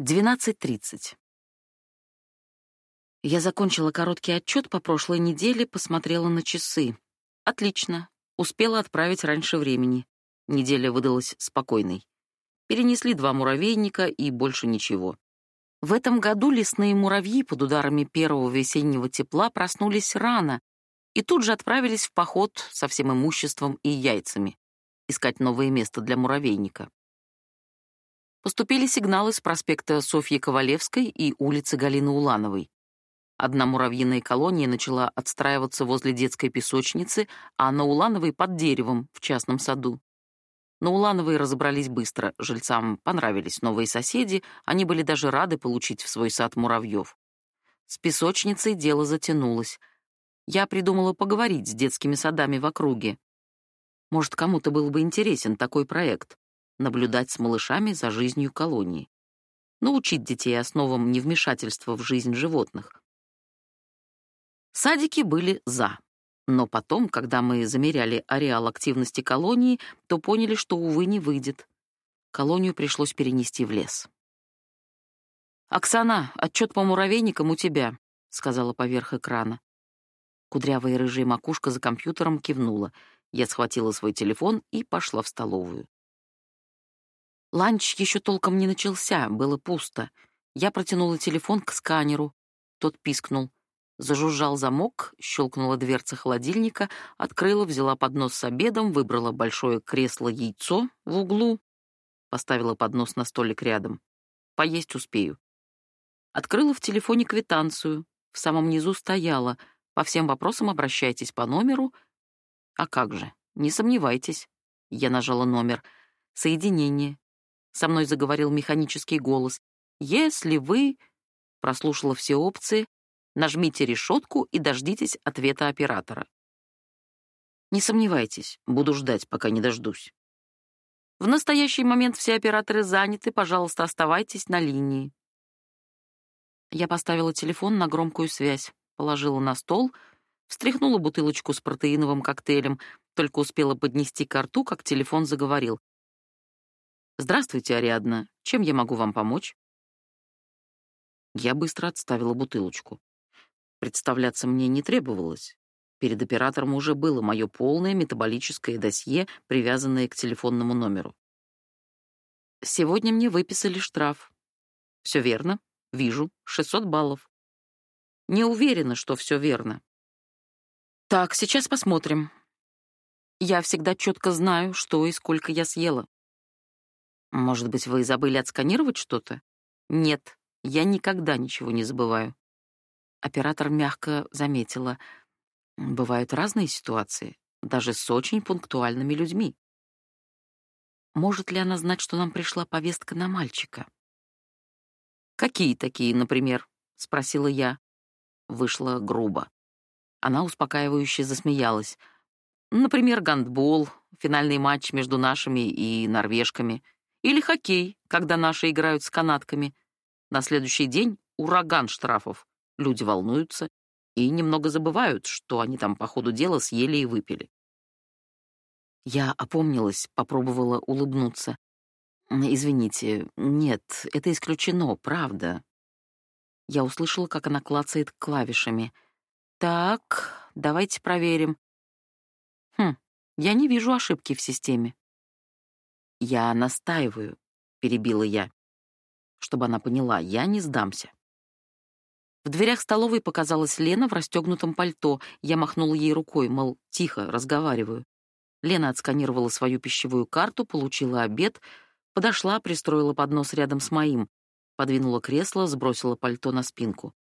12.30. Я закончила короткий отчет по прошлой неделе, посмотрела на часы. Отлично. Успела отправить раньше времени. Неделя выдалась спокойной. Перенесли два муравейника и больше ничего. В этом году лесные муравьи под ударами первого весеннего тепла проснулись рано и тут же отправились в поход со всем имуществом и яйцами искать новое место для муравейника поступили сигналы с проспекта Софьи Ковалевской и улицы Галины Улановой. Одна муравьиная колония начала отстраиваться возле детской песочницы, а на Улановой под деревом в частном саду. На Улановой разобрались быстро, жильцам понравились новые соседи, они были даже рады получить в свой сад муравьев. С песочницей дело затянулось. Я придумала поговорить с детскими садами в округе. Может, кому-то был бы интересен такой проект наблюдать с малышами за жизнью колонии, научить детей основам невмешательства в жизнь животных. Садики были «за». Но потом, когда мы замеряли ареал активности колонии, то поняли, что, увы, не выйдет. Колонию пришлось перенести в лес. «Оксана, отчет по муравейникам у тебя», — сказала поверх экрана. Кудрявая рыжая макушка за компьютером кивнула. Я схватила свой телефон и пошла в столовую. Ланч еще толком не начался, было пусто. Я протянула телефон к сканеру. Тот пискнул. Зажужжал замок, щелкнула дверца холодильника, открыла, взяла поднос с обедом, выбрала большое кресло-яйцо в углу, поставила поднос на столик рядом. Поесть успею. Открыла в телефоне квитанцию. В самом низу стояла. По всем вопросам обращайтесь по номеру. А как же? Не сомневайтесь. Я нажала номер. Соединение. Со мной заговорил механический голос. «Если вы...» Прослушала все опции. Нажмите решетку и дождитесь ответа оператора. Не сомневайтесь, буду ждать, пока не дождусь. В настоящий момент все операторы заняты, пожалуйста, оставайтесь на линии. Я поставила телефон на громкую связь, положила на стол, встряхнула бутылочку с протеиновым коктейлем, только успела поднести к рту, как телефон заговорил. «Здравствуйте, Ариадна. Чем я могу вам помочь?» Я быстро отставила бутылочку. Представляться мне не требовалось. Перед оператором уже было мое полное метаболическое досье, привязанное к телефонному номеру. Сегодня мне выписали штраф. Все верно. Вижу. 600 баллов. Не уверена, что все верно. Так, сейчас посмотрим. Я всегда четко знаю, что и сколько я съела. Может быть, вы забыли отсканировать что-то? Нет, я никогда ничего не забываю. Оператор мягко заметила. Бывают разные ситуации, даже с очень пунктуальными людьми. Может ли она знать, что нам пришла повестка на мальчика? «Какие такие, например?» — спросила я. Вышло грубо. Она успокаивающе засмеялась. «Например, гандбол, финальный матч между нашими и норвежками — или хоккей, когда наши играют с канатками. На следующий день ураган штрафов. Люди волнуются и немного забывают, что они там по ходу дела съели и выпили. Я опомнилась, попробовала улыбнуться. «Извините, нет, это исключено, правда». Я услышала, как она клацает клавишами. «Так, давайте проверим». «Хм, я не вижу ошибки в системе». «Я настаиваю», — перебила я. Чтобы она поняла, я не сдамся. В дверях столовой показалась Лена в расстегнутом пальто. Я махнула ей рукой, мол, тихо, разговариваю. Лена отсканировала свою пищевую карту, получила обед, подошла, пристроила поднос рядом с моим, подвинула кресло, сбросила пальто на спинку.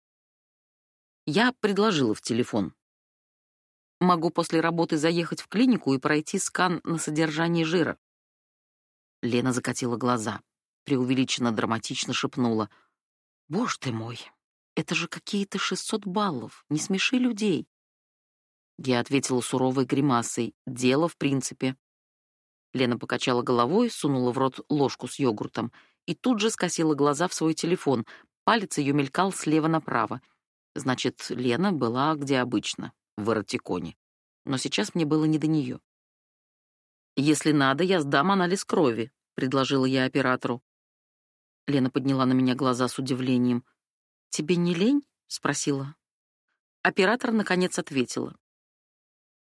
Я предложила в телефон. Могу после работы заехать в клинику и пройти скан на содержание жира. Лена закатила глаза, преувеличенно драматично шепнула. «Боже ты мой, это же какие-то шестьсот баллов, не смеши людей». Я ответила суровой гримасой. «Дело в принципе». Лена покачала головой, сунула в рот ложку с йогуртом и тут же скосила глаза в свой телефон. Палец ее мелькал слева направо. Значит, Лена была где обычно, в эротиконе. Но сейчас мне было не до нее. «Если надо, я сдам анализ крови», — предложила я оператору. Лена подняла на меня глаза с удивлением. «Тебе не лень?» — спросила. Оператор, наконец, ответила.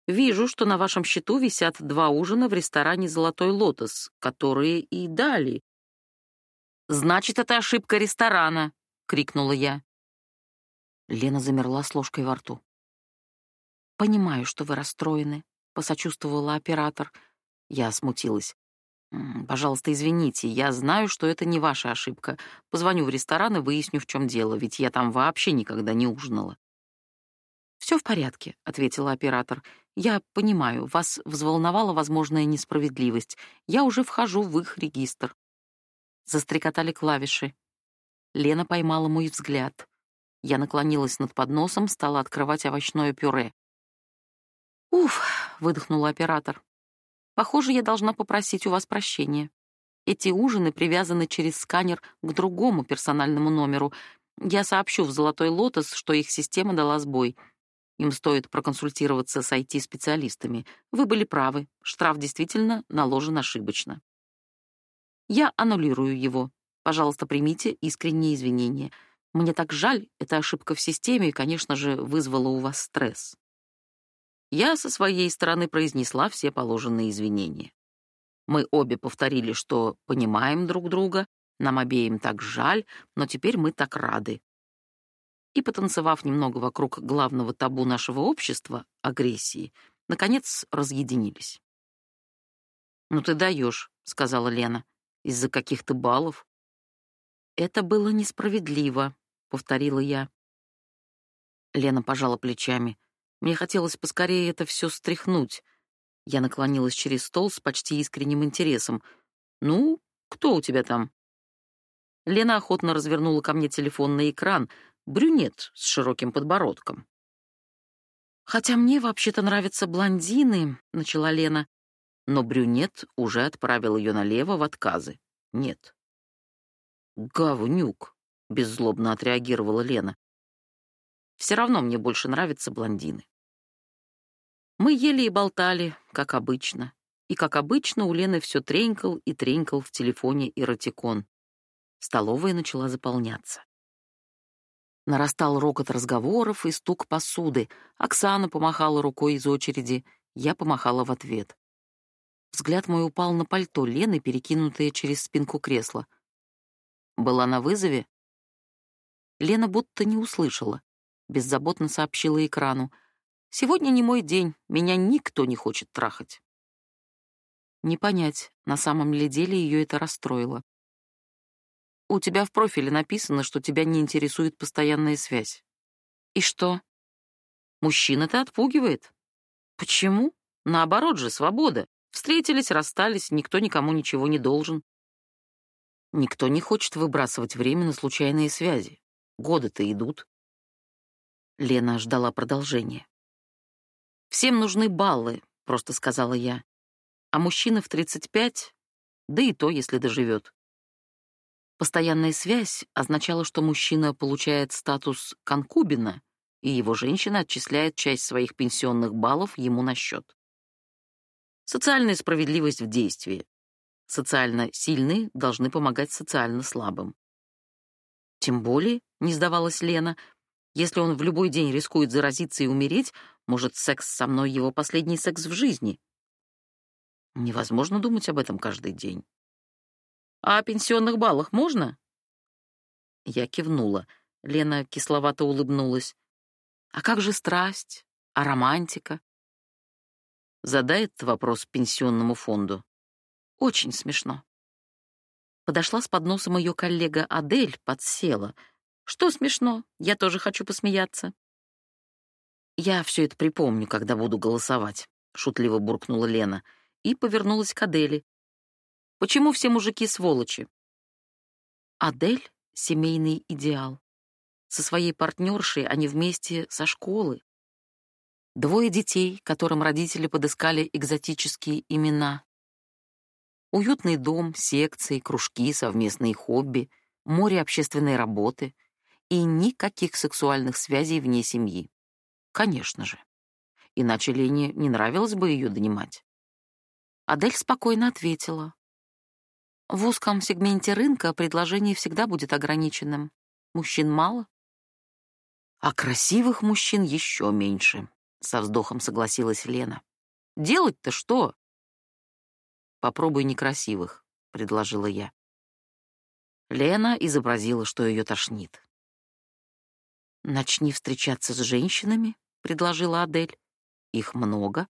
«Вижу, что на вашем счету висят два ужина в ресторане «Золотой лотос», которые и дали». «Значит, это ошибка ресторана!» — крикнула я. Лена замерла с ложкой во рту. «Понимаю, что вы расстроены», — посочувствовала оператор. Я смутилась. «Пожалуйста, извините, я знаю, что это не ваша ошибка. Позвоню в ресторан и выясню, в чем дело, ведь я там вообще никогда не ужинала». «Все в порядке», — ответила оператор. «Я понимаю, вас взволновала возможная несправедливость. Я уже вхожу в их регистр». Застрекотали клавиши. Лена поймала мой взгляд. Я наклонилась над подносом, стала открывать овощное пюре. «Уф», — выдохнула оператор. Похоже, я должна попросить у вас прощения. Эти ужины привязаны через сканер к другому персональному номеру. Я сообщу в «Золотой лотос», что их система дала сбой. Им стоит проконсультироваться с IT-специалистами. Вы были правы, штраф действительно наложен ошибочно. Я аннулирую его. Пожалуйста, примите искренние извинения. Мне так жаль, эта ошибка в системе, конечно же, вызвала у вас стресс. Я со своей стороны произнесла все положенные извинения. Мы обе повторили, что понимаем друг друга, нам обеим так жаль, но теперь мы так рады. И, потанцевав немного вокруг главного табу нашего общества — агрессии, наконец разъединились. «Ну ты даешь», — сказала Лена, — «из-за каких-то баллов». «Это было несправедливо», — повторила я. Лена пожала плечами. Мне хотелось поскорее это все стряхнуть. Я наклонилась через стол с почти искренним интересом. «Ну, кто у тебя там?» Лена охотно развернула ко мне телефонный экран, брюнет с широким подбородком. «Хотя мне вообще-то нравятся блондины», — начала Лена. Но брюнет уже отправил ее налево в отказы. «Нет». «Говнюк», — беззлобно отреагировала Лена. Все равно мне больше нравятся блондины. Мы ели и болтали, как обычно. И, как обычно, у Лены все тренькал и тренькал в телефоне эротикон. Столовая начала заполняться. Нарастал рокот разговоров и стук посуды. Оксана помахала рукой из очереди, я помахала в ответ. Взгляд мой упал на пальто Лены, перекинутое через спинку кресла. Была на вызове? Лена будто не услышала беззаботно сообщила экрану. Сегодня не мой день, меня никто не хочет трахать. Не понять, на самом ли деле ее это расстроило. У тебя в профиле написано, что тебя не интересует постоянная связь. И что? Мужчина это отпугивает. Почему? Наоборот же, свобода. Встретились, расстались, никто никому ничего не должен. Никто не хочет выбрасывать время на случайные связи. Годы-то идут. Лена ждала продолжения. «Всем нужны баллы», — просто сказала я. «А мужчина в 35, да и то, если доживет». Постоянная связь означала, что мужчина получает статус конкубина, и его женщина отчисляет часть своих пенсионных баллов ему на счет. Социальная справедливость в действии. Социально сильные должны помогать социально слабым. Тем более, не сдавалась Лена, если он в любой день рискует заразиться и умереть, может, секс со мной его последний секс в жизни. Невозможно думать об этом каждый день. А о пенсионных баллах можно? Я кивнула. Лена кисловато улыбнулась. А как же страсть? А романтика? Задай этот вопрос пенсионному фонду. Очень смешно. Подошла с подносом ее коллега Адель, подсела — что смешно? Я тоже хочу посмеяться. Я все это припомню, когда буду голосовать, шутливо буркнула Лена и повернулась к Адели. Почему все мужики сволочи? Адель — семейный идеал. Со своей партнершей они вместе со школы. Двое детей, которым родители подыскали экзотические имена. Уютный дом, секции, кружки, совместные хобби, море общественной работы — и никаких сексуальных связей вне семьи. Конечно же. Иначе Лене не нравилось бы ее донимать. Адель спокойно ответила. В узком сегменте рынка предложение всегда будет ограниченным. Мужчин мало. А красивых мужчин еще меньше, со вздохом согласилась Лена. Делать-то что? Попробуй некрасивых, предложила я. Лена изобразила, что ее тошнит. Начни встречаться с женщинами, предложила Адель. Их много.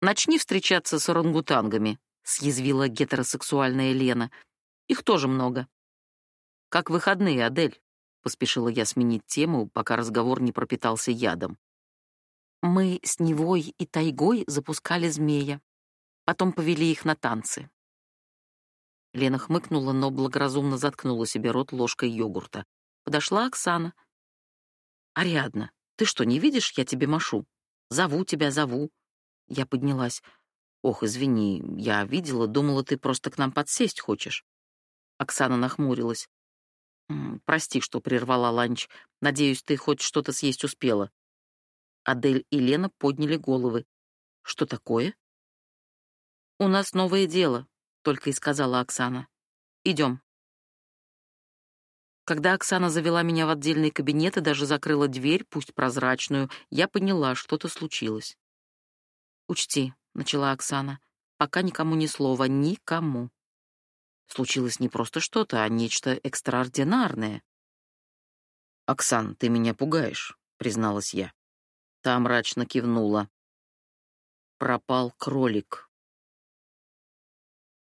Начни встречаться с орангутангами, съязвила гетеросексуальная Лена. Их тоже много. Как выходные, Адель, поспешила я сменить тему, пока разговор не пропитался ядом. Мы с Невой и Тайгой запускали змея. Потом повели их на танцы. Лена хмыкнула, но благоразумно заткнула себе рот ложкой йогурта. Подошла Оксана. «Ариадна, ты что, не видишь, я тебе машу? Зову тебя, зову». Я поднялась. «Ох, извини, я видела, думала, ты просто к нам подсесть хочешь». Оксана нахмурилась. «Прости, что прервала ланч. Надеюсь, ты хоть что-то съесть успела». Адель и Лена подняли головы. «Что такое?» «У нас новое дело», — только и сказала Оксана. «Идем». Когда Оксана завела меня в отдельный кабинет и даже закрыла дверь, пусть прозрачную, я поняла, что-то случилось. «Учти», — начала Оксана, — «пока никому ни слова, никому». Случилось не просто что-то, а нечто экстраординарное. «Оксан, ты меня пугаешь», — призналась я. Та мрачно кивнула. Пропал кролик.